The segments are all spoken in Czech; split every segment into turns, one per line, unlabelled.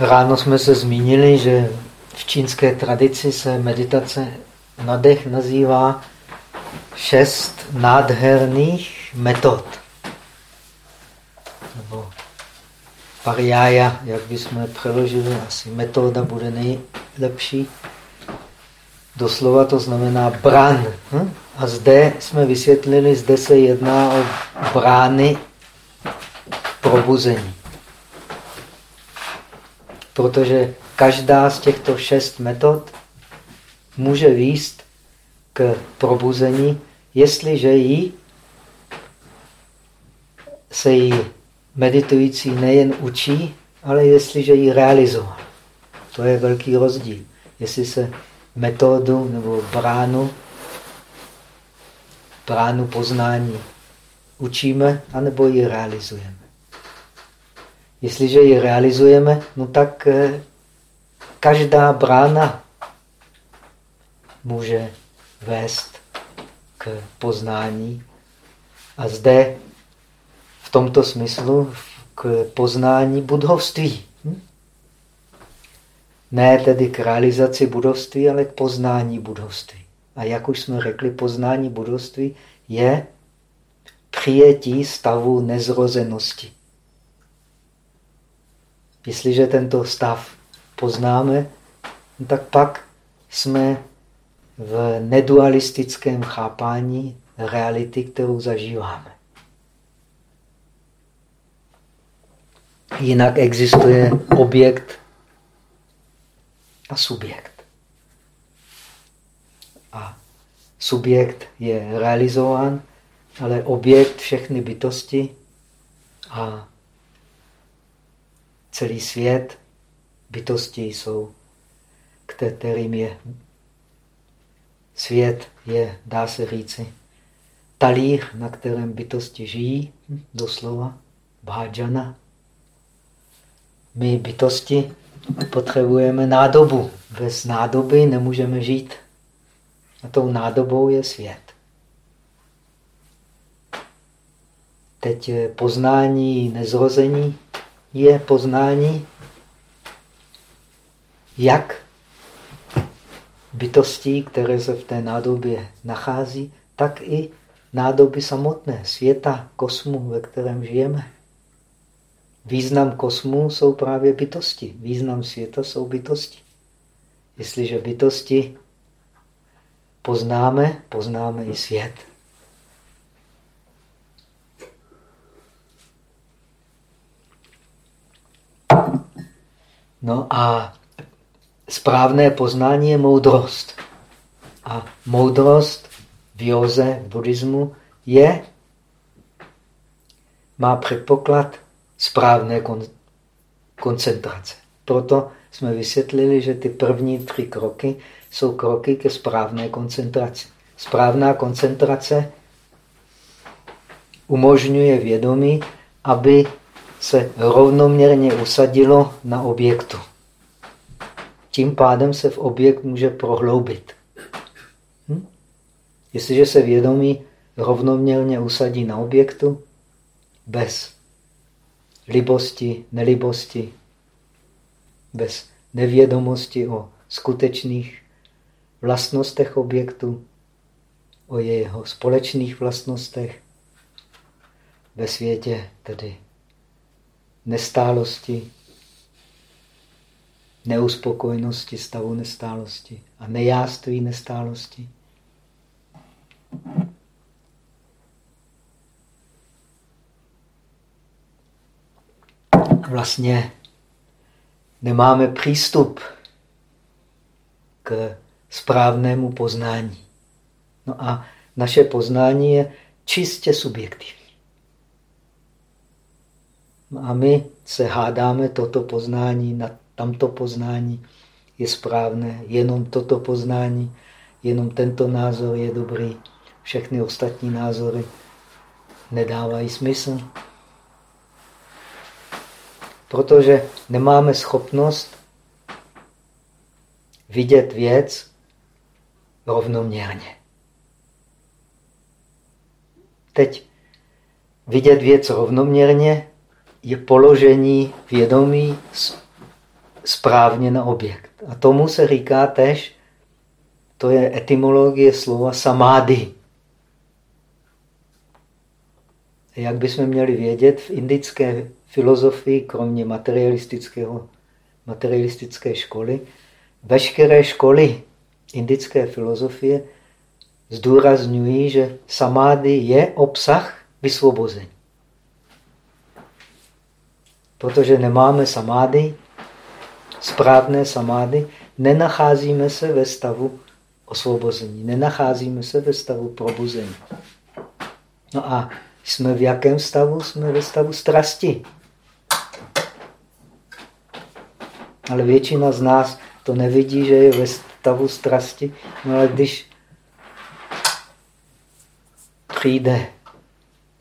Ráno jsme se zmínili, že v čínské tradici se meditace na dech nazývá šest nádherných metod. Nebo pariája, jak bychom přeložili, asi metoda bude nejlepší. Doslova to znamená bran. Hm? A zde jsme vysvětlili, zde se jedná o brány probuzení. Protože každá z těchto šest metod může výst k probuzení, jestliže jí se jí meditující nejen učí, ale jestliže ji realizuje. To je velký rozdíl. Jestli se metodu nebo bránu, bránu poznání učíme, anebo ji realizujeme. Jestliže ji realizujeme, no tak eh, každá brána může vést k poznání. A zde v tomto smyslu k poznání budovství. Hm? Ne tedy k realizaci budovství, ale k poznání budovství. A jak už jsme řekli, poznání budovství je přijetí stavu nezrozenosti. Jestliže tento stav poznáme, tak pak jsme v nedualistickém chápání reality, kterou zažíváme. Jinak existuje objekt a subjekt. A subjekt je realizován, ale objekt všechny bytosti a celý svět bytosti jsou, kterým je svět je, dá se říci, talíř, na kterém bytosti žijí, doslova, bhajana. My bytosti potřebujeme nádobu. Bez nádoby nemůžeme žít. A tou nádobou je svět. Teď poznání nezrození je poznání, jak bytostí, které se v té nádobě nachází, tak i nádoby samotné, světa, kosmu, ve kterém žijeme. Význam kosmu jsou právě bytosti. Význam světa jsou bytosti. Jestliže bytosti poznáme, poznáme i svět. No a správné poznání je moudrost. A moudrost v józe, v buddhismu je, má předpoklad správné kon, koncentrace. Proto jsme vysvětlili, že ty první tři kroky jsou kroky ke správné koncentraci. Správná koncentrace umožňuje vědomí, aby se rovnoměrně usadilo na objektu. Tím pádem se v objekt může prohloubit. Hm? Jestliže se vědomí rovnoměrně usadí na objektu, bez libosti, nelibosti, bez nevědomosti o skutečných vlastnostech objektu, o jeho společných vlastnostech ve světě, tedy nestálosti, neuspokojenosti, stavu nestálosti a nejáství nestálosti. Vlastně nemáme přístup k správnému poznání. No a naše poznání je čistě subjektivní. No a my se hádáme toto poznání na tamto poznání je správné, jenom toto poznání, jenom tento názor je dobrý, všechny ostatní názory nedávají smysl. Protože nemáme schopnost vidět věc rovnoměrně. Teď vidět věc rovnoměrně je položení vědomí správně na objekt. A tomu se říká tež, to je etymologie slova samády. Jak bychom měli vědět, v indické filozofii, kromě materialistického, materialistické školy, veškeré školy indické filozofie zdůrazňují, že samády je obsah vysvobození. Protože nemáme samády, správné samády, nenacházíme se ve stavu osvobození, nenacházíme se ve stavu probuzení. No a jsme v jakém stavu? Jsme ve stavu strasti. Ale většina z nás to nevidí, že je ve stavu strasti, no ale když přijde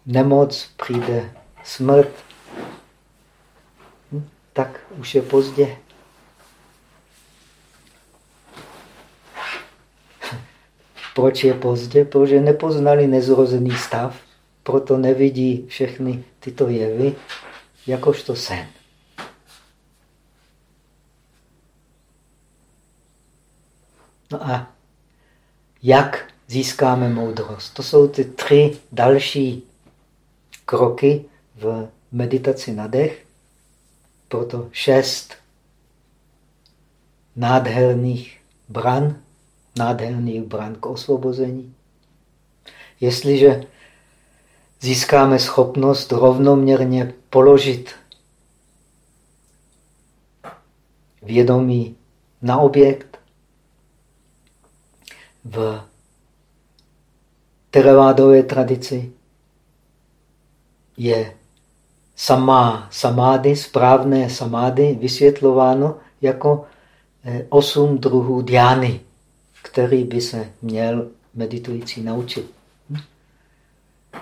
nemoc, přijde smrt, tak už je pozdě. Proč je pozdě? Protože nepoznali nezrozený stav, proto nevidí všechny tyto jevy jakožto sen. No a jak získáme moudrost? To jsou ty tři další kroky v meditaci na dech. Proto šest nádherných bran, nádherných bran k osvobození. Jestliže získáme schopnost rovnoměrně položit vědomí na objekt v teravádové tradici je samá samády, správné samády, vysvětlováno jako eh, osm druhů diány, který by se měl meditující naučit. Hm?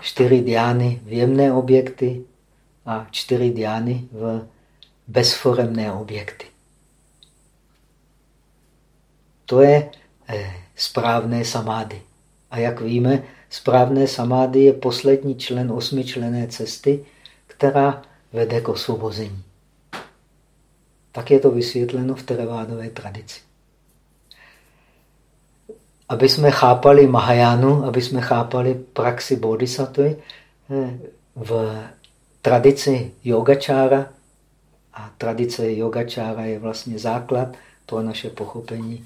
Čtyři diány v jemné objekty a čtyři diány v bezforemné objekty. To je eh, správné samády. A jak víme, správné samády je poslední člen osmičlené cesty, která vede k osvobození. Tak je to vysvětleno v teravádové tradici. Aby jsme chápali Mahajánu, aby jsme chápali praxi bodhisattva, eh, v tradici yogačára, a tradice yogačára je vlastně základ pro naše pochopení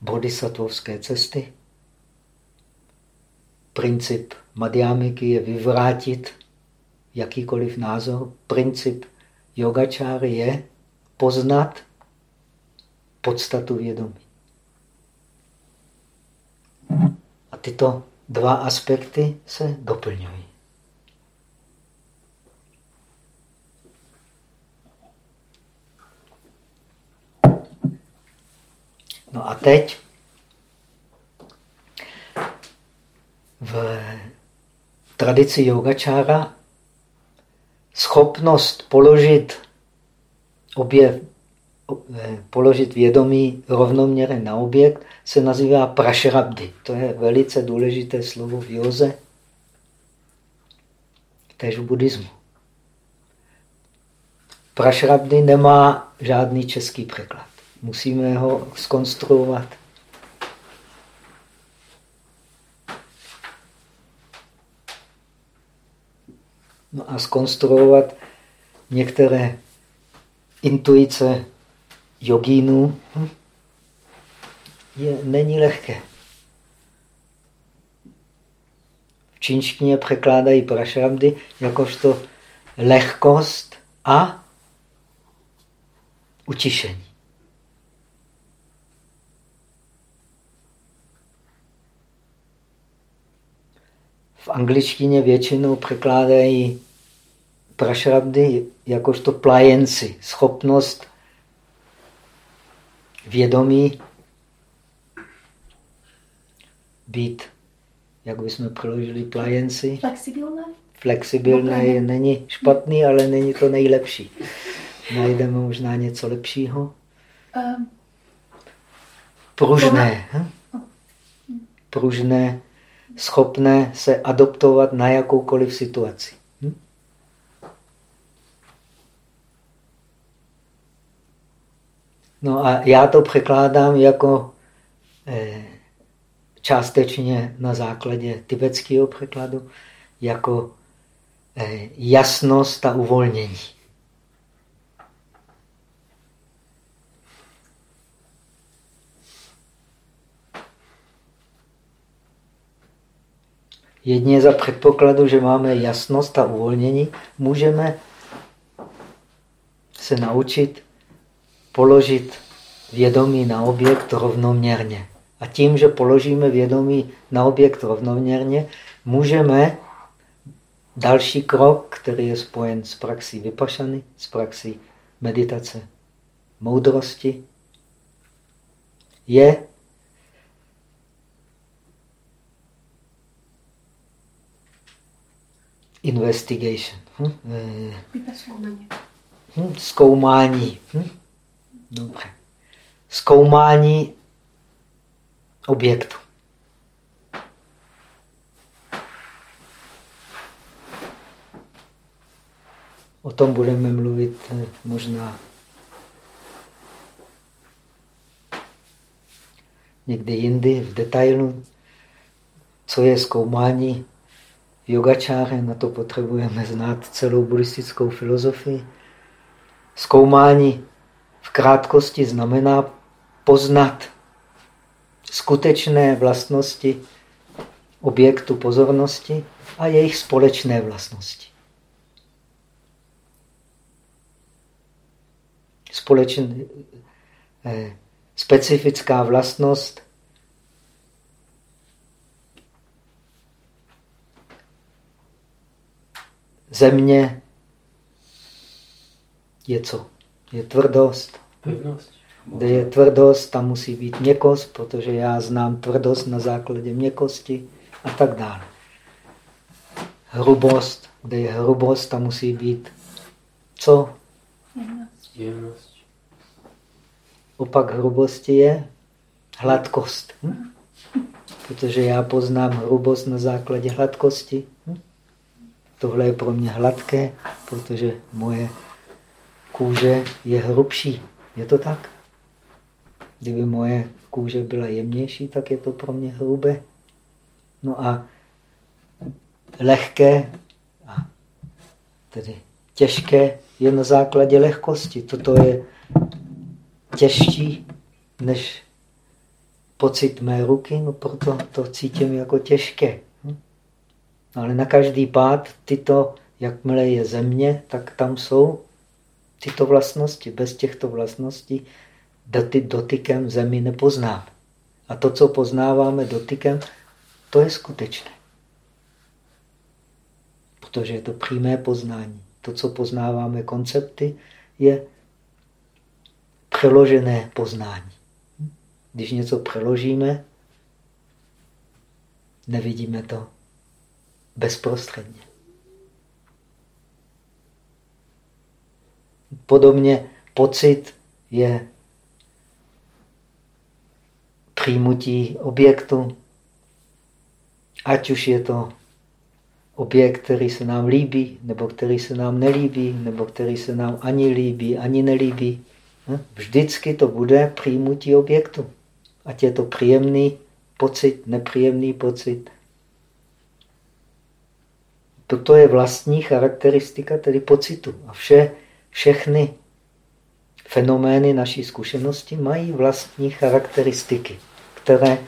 bodhisattvovské cesty, Princip madhyamiky je vyvrátit jakýkoliv názor. Princip yogačáry je poznat podstatu vědomí. A tyto dva aspekty se doplňují. No a teď v tradici yogačára schopnost položit obě, eh, položit vědomí rovnoměrně na objekt se nazývá prašrabdy. To je velice důležité slovo v józe, tež v buddhismu. Prašrabdy nemá žádný český překlad. Musíme ho skonstruovat No a skonstruovat některé intuice jogínů je, není lehké. V čínštině překládají prašramdy jakožto lehkost a utišení. v angličtině většinou překládají prašrabdy jakožto plajenci, schopnost vědomí být, jak bychom přeložili plajenci?
Flexibilné.
Flexibilné je, není špatný, ale není to nejlepší. Najdeme možná něco lepšího. Um, Pružné. Hm? Pružné schopné se adoptovat na jakoukoliv situaci. Hm? No a já to překládám jako eh, částečně na základě tibetského překladu, jako eh, jasnost a uvolnění. Jedně za předpokladu, že máme jasnost a uvolnění, můžeme se naučit položit vědomí na objekt rovnoměrně. A tím, že položíme vědomí na objekt rovnoměrně, můžeme další krok, který je spojen s praxí vypašany, s praxí meditace moudrosti, je investigation. Hm? Hm? Zkoumání. Hm? Dobře. Zkoumání objektu. O tom budeme mluvit eh, možná někdy jindy v detailu, co je zkoumání yogačáře, na to potřebujeme znát celou buddhistickou filozofii. Zkoumání v krátkosti znamená poznat skutečné vlastnosti objektu pozornosti a jejich společné vlastnosti. Společné, eh, specifická vlastnost země je co? Je tvrdost. Pevnost. Kde je tvrdost, tam musí být měkost, protože já znám tvrdost na základě měkosti a tak dále. Hrubost, kde je hrubost, tam musí být co? Jemnost. Opak hrubosti je hladkost. Hm? Protože já poznám hrubost na základě hladkosti. Hm? Tohle je pro mě hladké, protože moje kůže je hrubší. Je to tak? Kdyby moje kůže byla jemnější, tak je to pro mě hrubé. No a lehké, a tedy těžké, je na základě lehkosti. Toto je těžší než pocit mé ruky, no proto to cítím jako těžké. No ale na každý pád tyto, jakmile je země, tak tam jsou tyto vlastnosti. Bez těchto vlastností doty, dotykem zemi nepoznáme. A to, co poznáváme dotykem, to je skutečné. Protože je to přímé poznání. To, co poznáváme koncepty, je přeložené poznání. Když něco přeložíme, nevidíme to bezprostředně. Podobně pocit je přijmutí objektu, ať už je to objekt, který se nám líbí, nebo který se nám nelíbí, nebo který se nám ani líbí, ani nelíbí. Hm? Vždycky to bude přijmutí objektu. Ať je to příjemný pocit, nepříjemný pocit, Toto je vlastní charakteristika tedy pocitu. A vše, všechny fenomény naší zkušenosti mají vlastní charakteristiky, které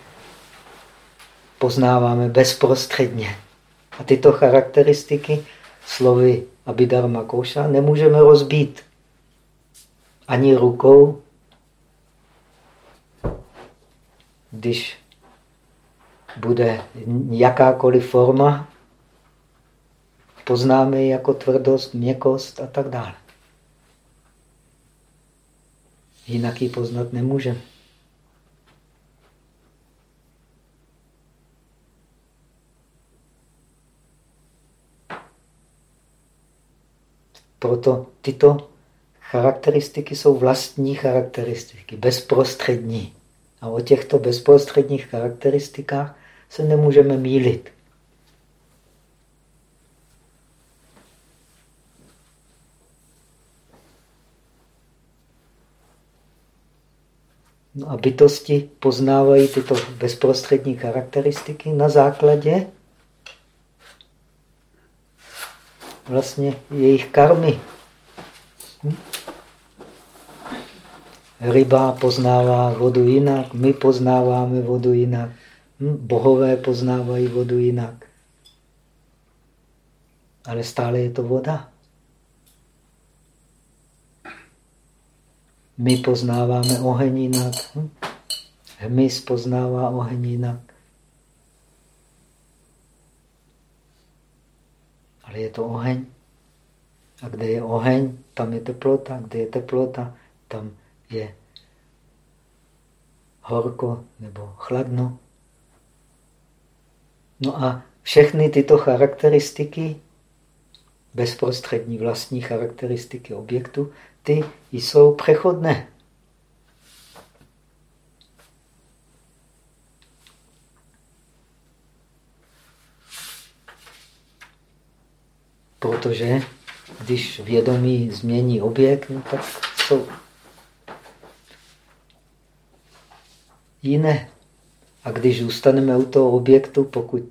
poznáváme bezprostředně. A tyto charakteristiky slovy Abhidharma Koša nemůžeme rozbít ani rukou, když bude jakákoliv forma poznáme ji jako tvrdost, měkost a tak dále. Jinak ji poznat nemůžeme. Proto tyto charakteristiky jsou vlastní charakteristiky, bezprostřední. A o těchto bezprostředních charakteristikách se nemůžeme mílit. No a bytosti poznávají tyto bezprostřední charakteristiky na základě vlastně jejich karmy. Hm? Ryba poznává vodu jinak, my poznáváme vodu jinak, hm? bohové poznávají vodu jinak. Ale stále je to voda. My poznáváme oheň jinak. Hm? Hmyz poznává oheň jinak. Ale je to oheň. A kde je oheň, tam je teplota. Kde je teplota, tam je horko nebo chladno. No a všechny tyto charakteristiky, bezprostřední vlastní charakteristiky objektu, ty jsou přechodné. Protože když vědomí změní objekt, no tak jsou jiné. A když zůstaneme u toho objektu, pokud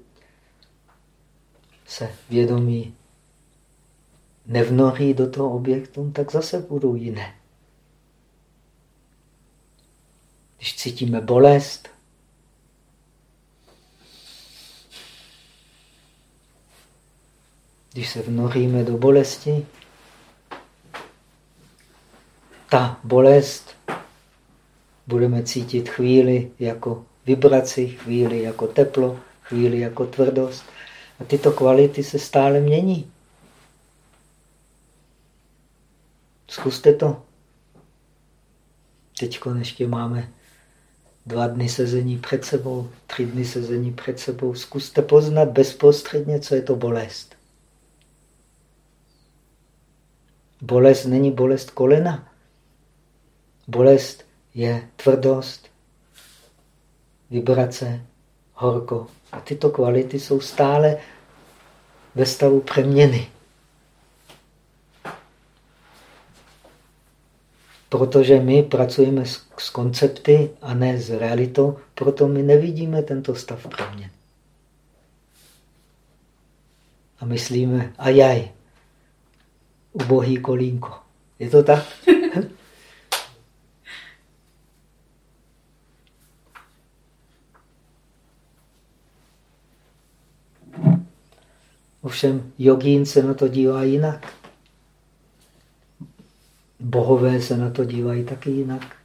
se vědomí nevnoří do toho objektu, tak zase budou jiné. Když cítíme bolest, když se vnoříme do bolesti, ta bolest budeme cítit chvíli jako vibraci, chvíli jako teplo, chvíli jako tvrdost. A tyto kvality se stále mění. Zkuste to. Teď ještě máme dva dny sezení před sebou, tři dny sezení před sebou. Zkuste poznat bezprostředně, co je to bolest. Bolest není bolest kolena. Bolest je tvrdost, vibrace, horko. A tyto kvality jsou stále ve stavu přeměny. Protože my pracujeme s, s koncepty a ne s realitou, proto my nevidíme tento stav proměn. A myslíme, a jaj, ubohý kolínko. Je to tak? Ovšem jogín se na to dívá jinak. Bohové se na to dívají taky jinak.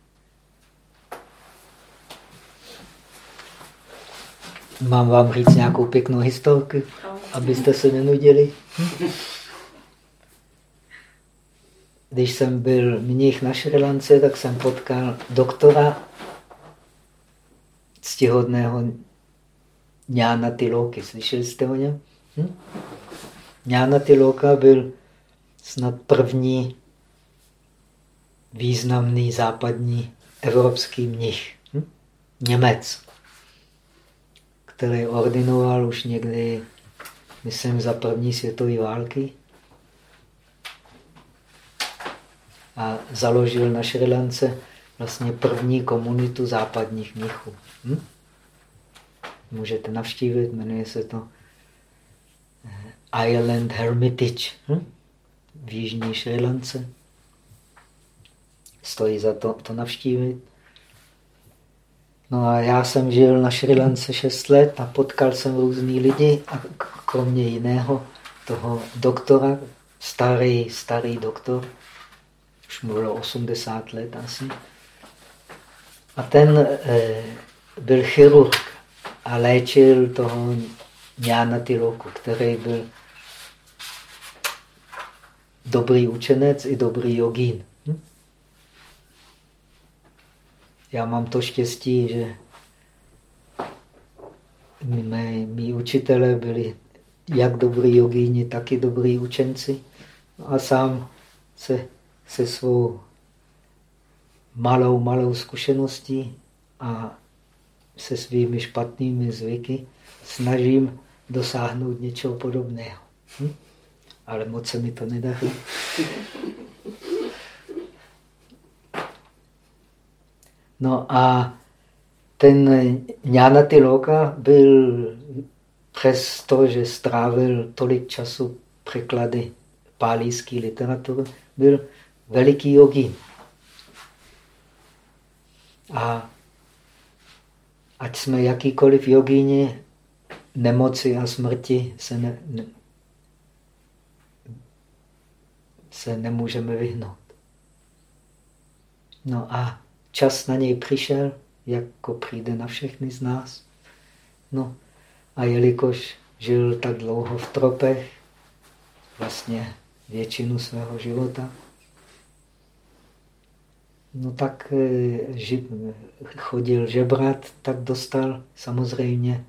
Mám vám říct nějakou pěknou historku, abyste se nenudili. Když jsem byl mnich na Šrilance, tak jsem potkal doktora ctihodného Jnana Tiloky. Slyšeli jste o něm? Hm? Jnana Tiloka byl snad první významný západní evropský mnich, hm? Němec, který ordinoval už někdy, myslím, za první světové války a založil na Šrilance vlastně první komunitu západních mnichů. Hm? Můžete navštívit, jmenuje se to eh, Island Hermitage hm? v Jižní Šrilance. Stojí za to to navštívit. No a já jsem žil na Šri Lance 6 let a potkal jsem různý lidi a kromě jiného toho doktora, starý, starý doktor, už mu bylo 80 let asi. A ten e, byl chirurg a léčil toho Jana Tiloku, který byl dobrý učenec i dobrý jogín. Já mám to štěstí, že mé, mý učitelé byli jak dobrý jogíni, tak i dobrý učenci. A sám se se svou malou, malou zkušeností a se svými špatnými zvyky snažím dosáhnout něčeho podobného. Hm? Ale moc se mi to nedaří. No a ten Jnanaty Loka byl přes to, že strávil tolik času překlady pálíské literatury, byl veliký jogín. A ať jsme jakýkoliv jogíni, nemoci a smrti se, ne, ne, se nemůžeme vyhnout. No a čas na něj přišel, jako přijde na všechny z nás. No a jelikož žil tak dlouho v tropech, vlastně většinu svého života, no tak eh, chodil žebrat, tak dostal samozřejmě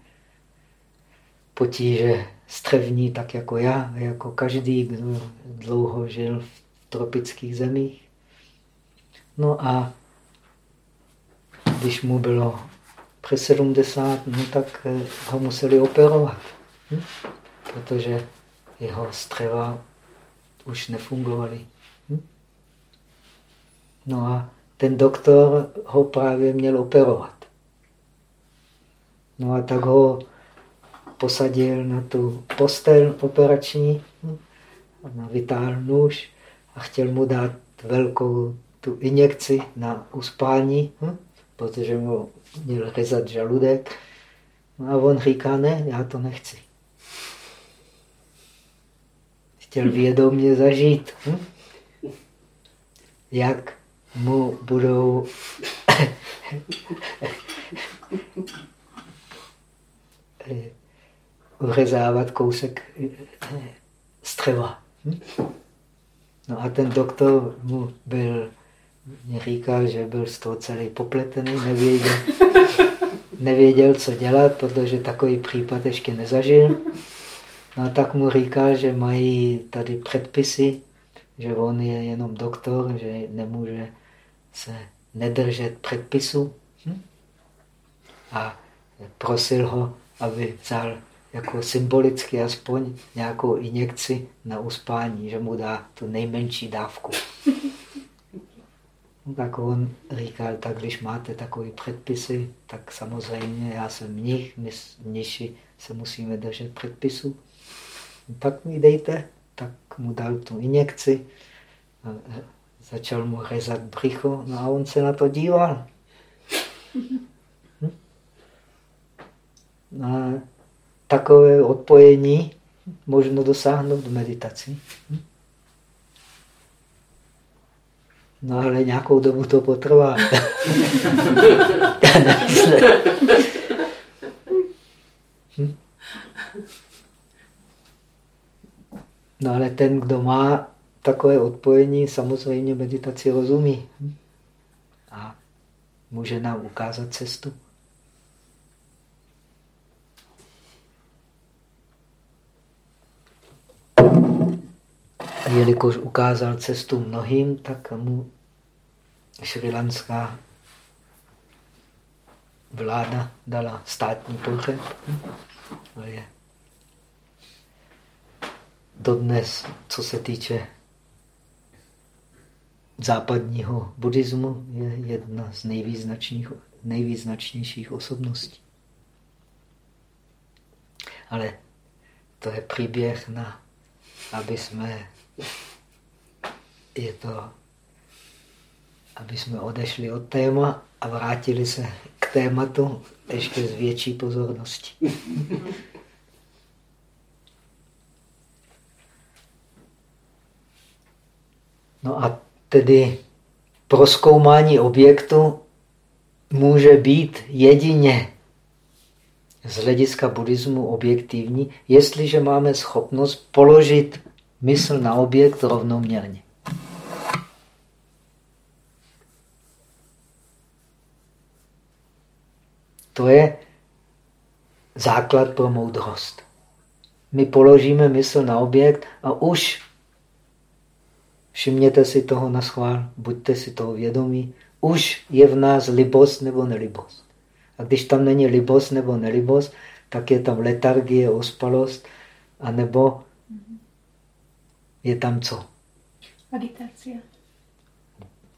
potíže střevní, tak jako já, jako každý, kdo dlouho žil v tropických zemích. No a když mu bylo přes 70, no tak eh, ho museli operovat, hm? protože jeho střeva už nefungovaly. Hm? No a ten doktor ho právě měl operovat. No a tak ho posadil na tu postel operační, hm? vytáhl nůž a chtěl mu dát velkou tu injekci na uspání, hm? Protože mu měl rezat žaludek. No a on říká, ne, já to nechci. Chtěl vědomě zažít, hm? jak mu budou uřezávat kousek střeva. Hm? No a ten doktor mu byl mě říkal, že byl z toho celý popletený, nevěděl, nevěděl, co dělat, protože takový případ ještě nezažil. No a tak mu říkal, že mají tady předpisy, že on je jenom doktor, že nemůže se nedržet předpisu. Hm? A prosil ho, aby vzal jako symbolicky aspoň nějakou injekci na uspání, že mu dá tu nejmenší dávku. Tak on říkal, tak když máte takové předpisy, tak samozřejmě já jsem mnich, my mniši se musíme držet předpisu. Tak mi dejte, tak mu dal tu injekci, začal mu rezat břicho, no a on se na to díval. Hm? A takové odpojení možno dosáhnout v meditaci. Hm? No ale nějakou dobu to potrvá. no ale ten, kdo má takové odpojení, samozřejmě meditaci rozumí. A může nám ukázat cestu. jelikož ukázal cestu mnohým, tak mu šrilanská vláda dala státní pohřeb. je dodnes, co se týče západního buddhismu, je jedna z nejvýznačnějších osobností. Ale to je příběh na, aby jsme je to, aby jsme odešli od téma a vrátili se k tématu ještě s větší pozorností. No a tedy proskoumání objektu může být jedině z hlediska buddhismu objektivní, jestliže máme schopnost položit mysl na objekt rovnoměrně. To je základ pro moudrost. My položíme mysl na objekt a už všimněte si toho na schvál, buďte si toho vědomí, už je v nás libost nebo nelibost. A když tam není libost nebo nelibost, tak je tam letargie, ospalost, anebo je tam co?
Meditace.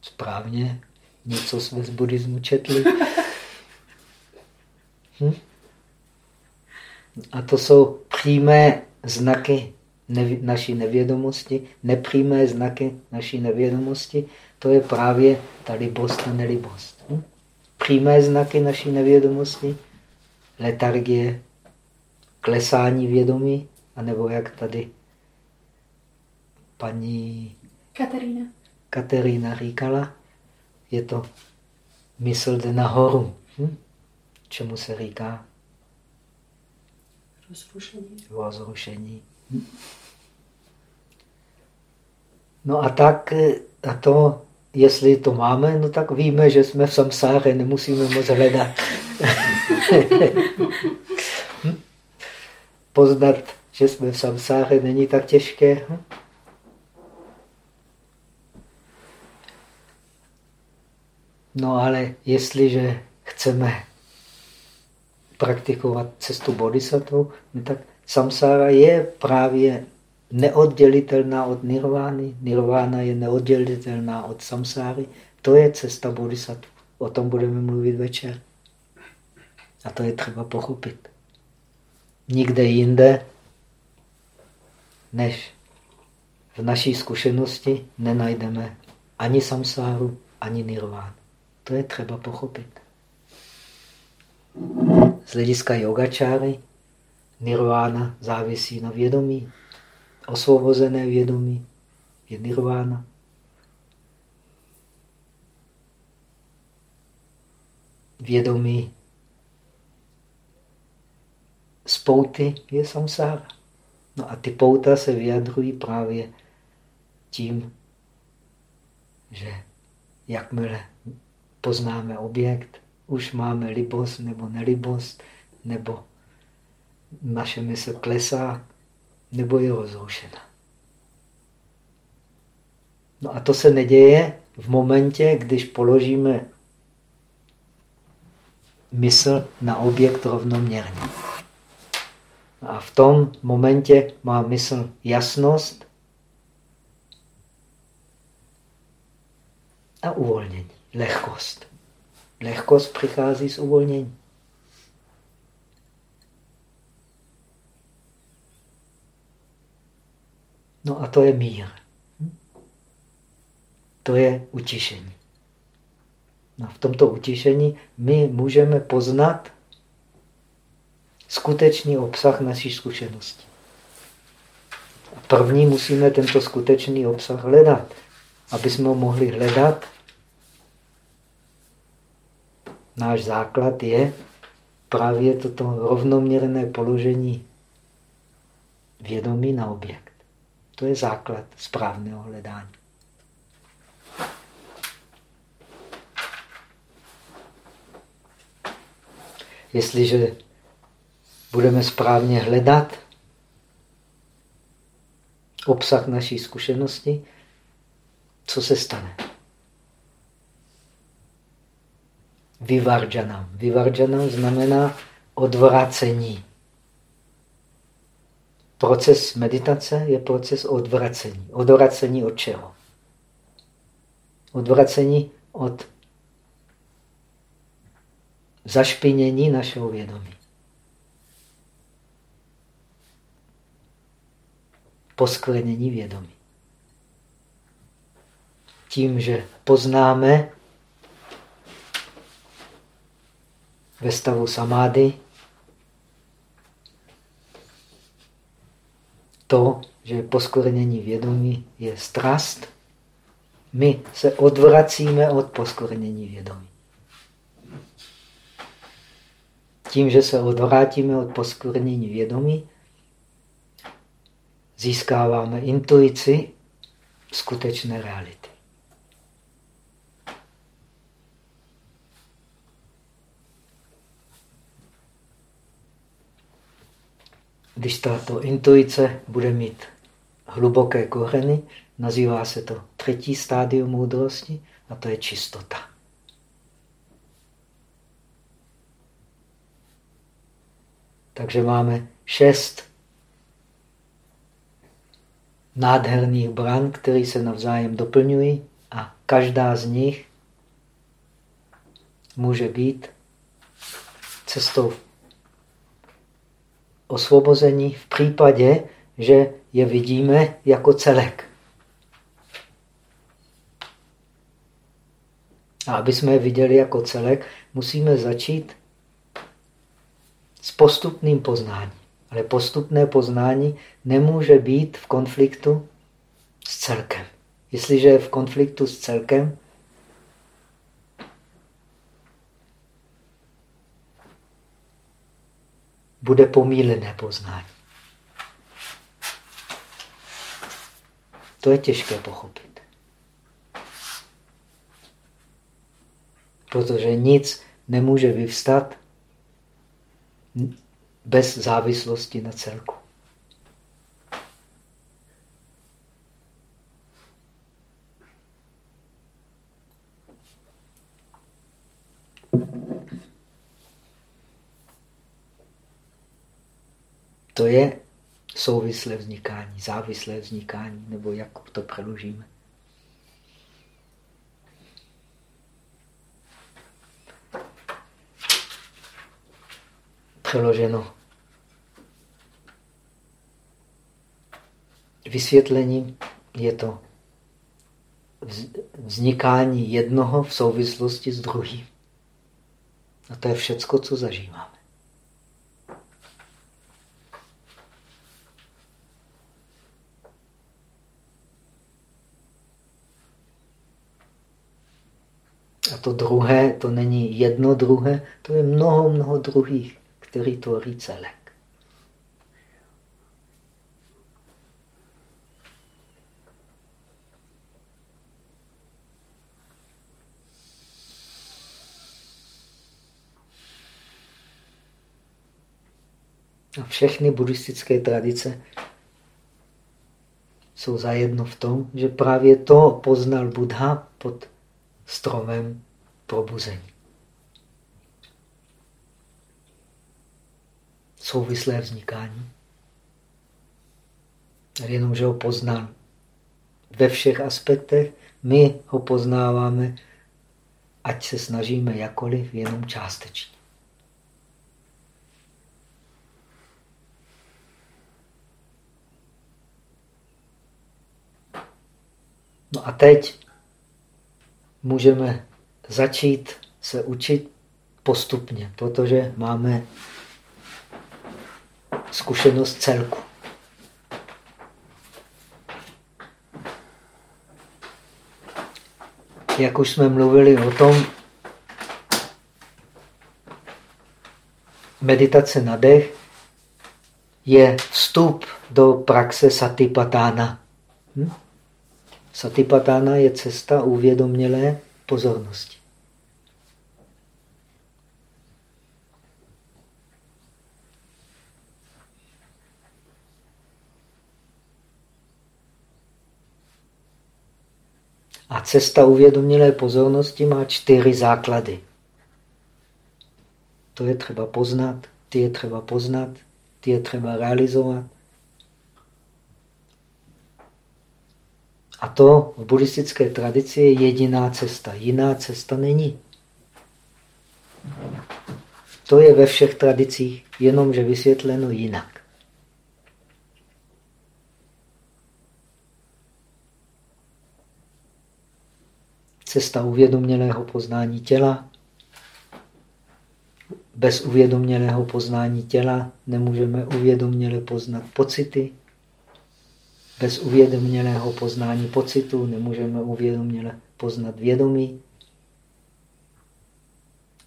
Správně. něco jsme z buddhismu četli. Hm? A to jsou přímé znaky nevi, naší nevědomosti, nepřímé znaky naší nevědomosti, to je právě ta libost a nelibost. Hm? Přímé znaky naší nevědomosti, letargie, klesání vědomí, anebo jak tady paní
Katerína.
Katerína říkala, je to mysl jde nahoru. Hm? Čemu se říká?
Rozrušení.
Rozrušení. No a tak, a to, jestli to máme, no tak víme, že jsme v samsáře, nemusíme moc hledat. Poznat, že jsme v samsáře, není tak těžké. Hm? No ale jestliže chceme praktikovat cestu bodhisattva, no tak samsára je právě neoddělitelná od nirvány. Nirvána je neoddělitelná od samsáry. To je cesta bodhisattva. O tom budeme mluvit večer. A to je třeba pochopit. Nikde jinde, než v naší zkušenosti nenajdeme ani samsáru, ani nirvánu. To je třeba pochopit. Z hlediska yogačáry nirvána závisí na vědomí. Osvobozené vědomí je nirvána. Vědomí z pouty je samsára. No a ty pouta se vyjadrují právě tím, že jakmile poznáme objekt, už máme libost nebo nelibost, nebo naše mysl klesá, nebo je rozrušena. No a to se neděje v momentě, když položíme mysl na objekt rovnoměrně. A v tom momentě má mysl jasnost a uvolnění, lehkost. Lehkost přichází z uvolnění. No a to je mír. To je utišení. No v tomto utišení my můžeme poznat skutečný obsah naší zkušenosti. A první musíme tento skutečný obsah hledat. Aby jsme ho mohli hledat, náš základ je právě toto rovnoměrné položení vědomí na objekt. To je základ správného hledání. Jestliže budeme správně hledat obsah naší zkušenosti, co se stane? Vivarjanam. Vivarjanam znamená odvracení. Proces meditace je proces odvracení. Odvracení od čeho? Odvracení od zašpinění našeho vědomí. Poskvrnění vědomí. Tím, že poznáme ve stavu samády to, že poskvrnění vědomí je strast, my se odvracíme od poskvrnění vědomí. Tím, že se odvrátíme od poskvrnění vědomí, získáváme intuici skutečné reality. Když tato intuice bude mít hluboké kořeny, nazývá se to třetí stádium moudrosti a to je čistota. Takže máme šest nádherných bran, které se navzájem doplňují a každá z nich může být cestou osvobození v případě, že je vidíme jako celek. A aby jsme je viděli jako celek, musíme začít s postupným poznáním. Ale postupné poznání nemůže být v konfliktu s celkem. Jestliže je v konfliktu s celkem, bude pomílené poznání. To je těžké pochopit. Protože nic nemůže vyvstat bez závislosti na celku. To je souvislé vznikání, závislé vznikání, nebo jak to přeložíme. Přeloženo vysvětlením je to vznikání jednoho v souvislosti s druhým. A to je všecko, co zažíváme. To druhé, to není jedno druhé, to je mnoho, mnoho druhých, který tvoří celek. A všechny buddhistické tradice jsou zajedno v tom, že právě to poznal Buddha pod stromem probuzení. Souvislé vznikání. Jenomže ho poznal ve všech aspektech, my ho poznáváme, ať se snažíme jakoliv, jenom částečně. No a teď můžeme začít se učit postupně, protože máme zkušenost celku. Jak už jsme mluvili o tom, meditace na dech je vstup do praxe satipatána. Hm? Satipatána je cesta uvědomělé pozornosti. A cesta uvědomělé pozornosti má čtyři základy. To je třeba poznat, ty je třeba poznat, ty je třeba realizovat A to v buddhistické tradici je jediná cesta. Jiná cesta není. To je ve všech tradicích, jenomže vysvětleno jinak. Cesta uvědomělého poznání těla. Bez uvědomělého poznání těla nemůžeme uvědoměle poznat pocity, bez uvědomělého poznání pocitu nemůžeme uvědoměle poznat vědomí.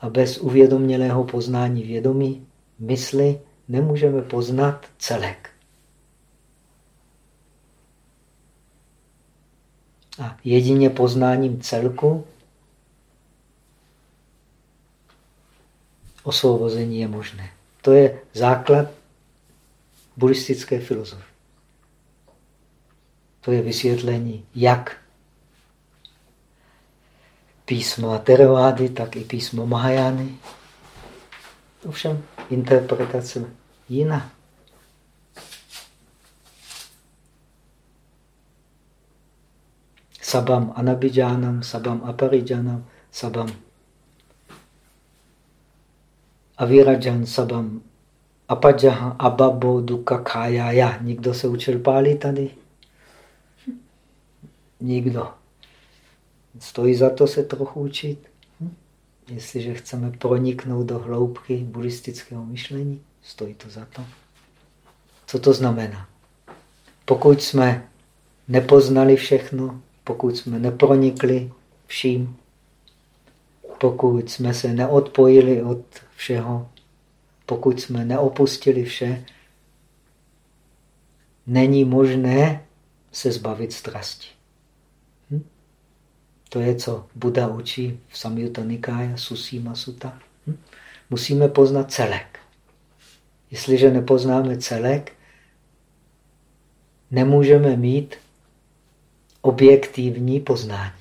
A bez uvědomělého poznání vědomí, mysli, nemůžeme poznat celek. A jedině poznáním celku osvobození je možné. To je základ buddhistické filozofie. To je vysvětlení jak písma Terevády, tak i písmo Mahajány. Ovšem interpretace jiná. Sabam Anabidžánam, Sabam Aparijanam, Sabam Avirajan sabam apajaha ababo duka kaya. Nikdo se učil pálí tady? Nikdo. Stojí za to se trochu učit. Hm? Jestliže chceme proniknout do hloubky buddhistického myšlení, stojí to za to. Co to znamená? Pokud jsme nepoznali všechno, pokud jsme nepronikli vším, pokud jsme se neodpojili od všeho, pokud jsme neopustili vše, není možné se zbavit strasti. Hm? To je, co Buda učí v Samyutta Nikaya, Susima Sutta. Hm? Musíme poznat celek. Jestliže nepoznáme celek, nemůžeme mít objektivní poznání.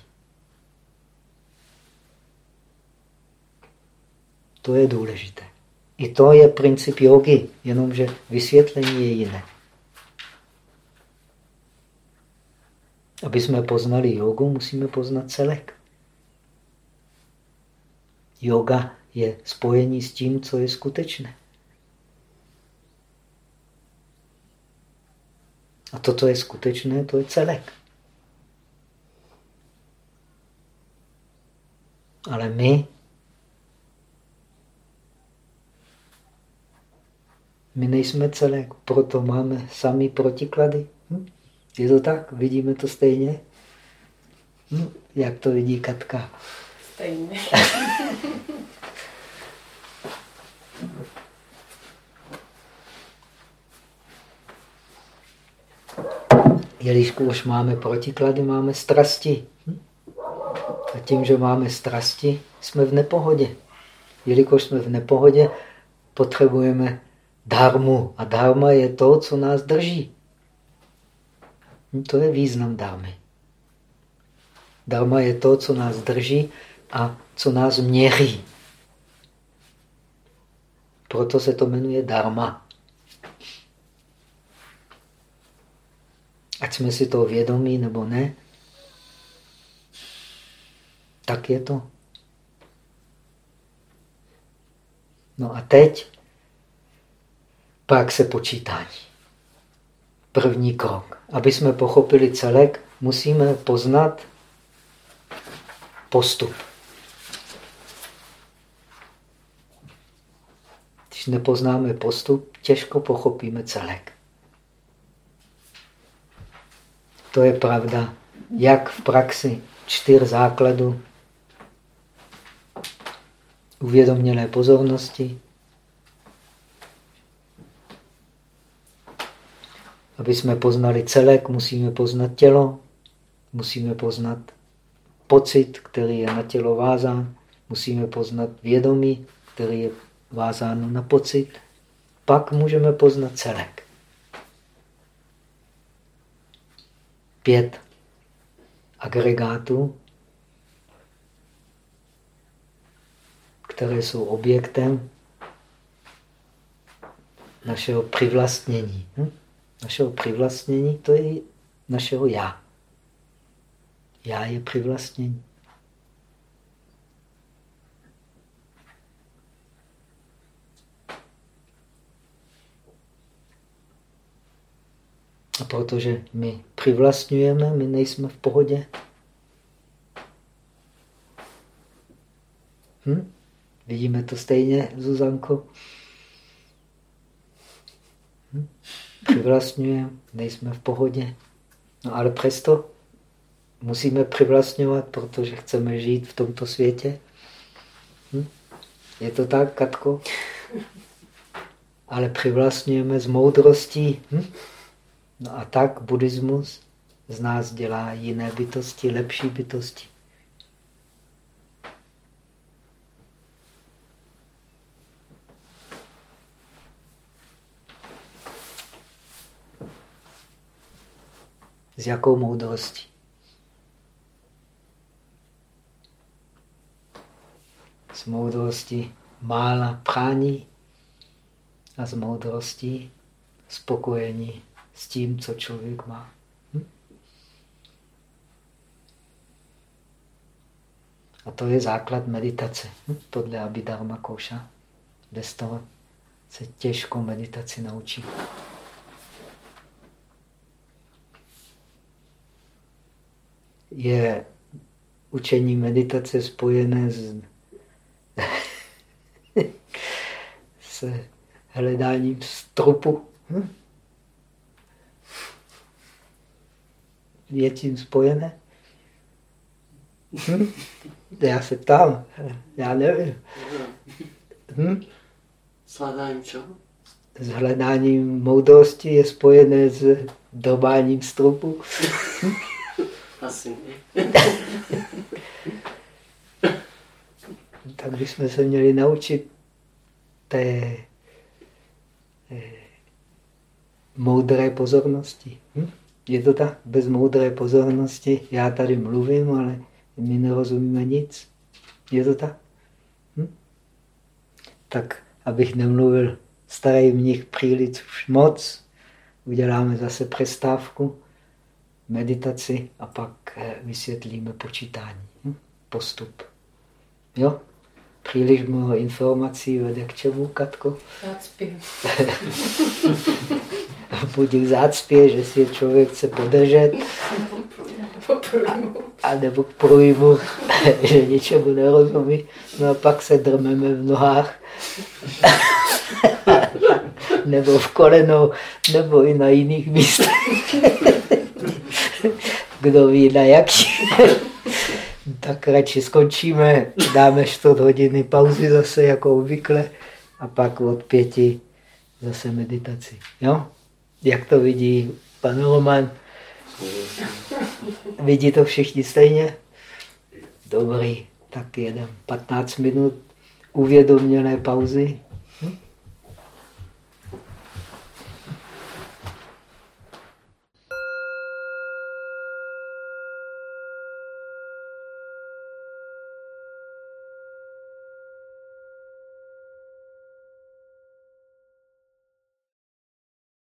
To je důležité. I to je princip jogy, jenomže vysvětlení je jiné. Aby jsme poznali jogu, musíme poznat celek. Yoga je spojení s tím, co je skutečné. A to, co je skutečné, to je celek. Ale my My nejsme celek, proto máme sami protiklady. Hm? Je to tak? Vidíme to stejně? Hm? Jak to vidí Katka?
Stejně.
Jelikož už máme protiklady, máme strasti. Hm? A tím, že máme strasti, jsme v nepohodě. Jelikož jsme v nepohodě, potřebujeme dharmu. A dharma je to, co nás drží. To je význam dharmy. Dharma je to, co nás drží a co nás měří. Proto se to jmenuje dharma. Ať jsme si to vědomí nebo ne, tak je to. No a teď praxe počítání. První krok. Aby jsme pochopili celek, musíme poznat postup. Když nepoznáme postup, těžko pochopíme celek. To je pravda, jak v praxi čtyř základů uvědomělé pozornosti, Aby jsme poznali celek, musíme poznat tělo, musíme poznat pocit, který je na tělo vázán, musíme poznat vědomí, který je vázáno na pocit. Pak můžeme poznat celek. Pět agregátů, které jsou objektem našeho přivlastnění. Hm? našeho přivlastnění, to je našeho já. Já je přivlastnění. A protože my přivlastňujeme, my nejsme v pohodě. Hm? Vidíme to stejně, Zuzanko? Hm? přivlastňujeme, nejsme v pohodě. No ale přesto musíme přivlastňovat, protože chceme žít v tomto světě. Hm? Je to tak, Katko? Ale přivlastňujeme z moudrostí. Hm? No a tak buddhismus z nás dělá jiné bytosti, lepší bytosti. S jakou moudrostí? S moudrostí mála prání a s moudrostí spokojení s tím, co člověk má. Hm? A to je základ meditace, hm? podle Abhidharma Koša. Bez toho se těžko meditaci naučí. Je učení meditace spojené s, s hledáním strupu. Hm? Je tím spojené? Hm? Já se ptám, já nevím. Hm?
S hledáním čeho?
S hledáním moudrosti je spojené s dobáním strupu.
Asi
tak bychom se měli naučit té eh, moudré pozornosti. Hm? Je to tak? Bez moudré pozornosti já tady mluvím, ale my nerozumíme nic. Je to tak? Hm? Tak, abych nemluvil starý mnich příliš už moc, uděláme zase přestávku, meditaci a pak eh, vysvětlíme počítání. Hm? Postup. Jo? Příliš mnoho informací vede k čemu, Katko?
Zácpě.
Buď k zácpě, že si člověk chce podržet, a nebo k průjmu, že ničemu nerozumí. No a pak se drmeme v nohách. nebo v kolenou, nebo i na jiných místech. Kdo ví na jaký. tak radši skončíme, dáme 4 hodiny pauzy zase jako obvykle a pak od pěti zase meditaci. Jo? Jak to vidí pan Roman? Vidí to všichni stejně? Dobrý, tak jedem 15 minut uvědoměné pauzy.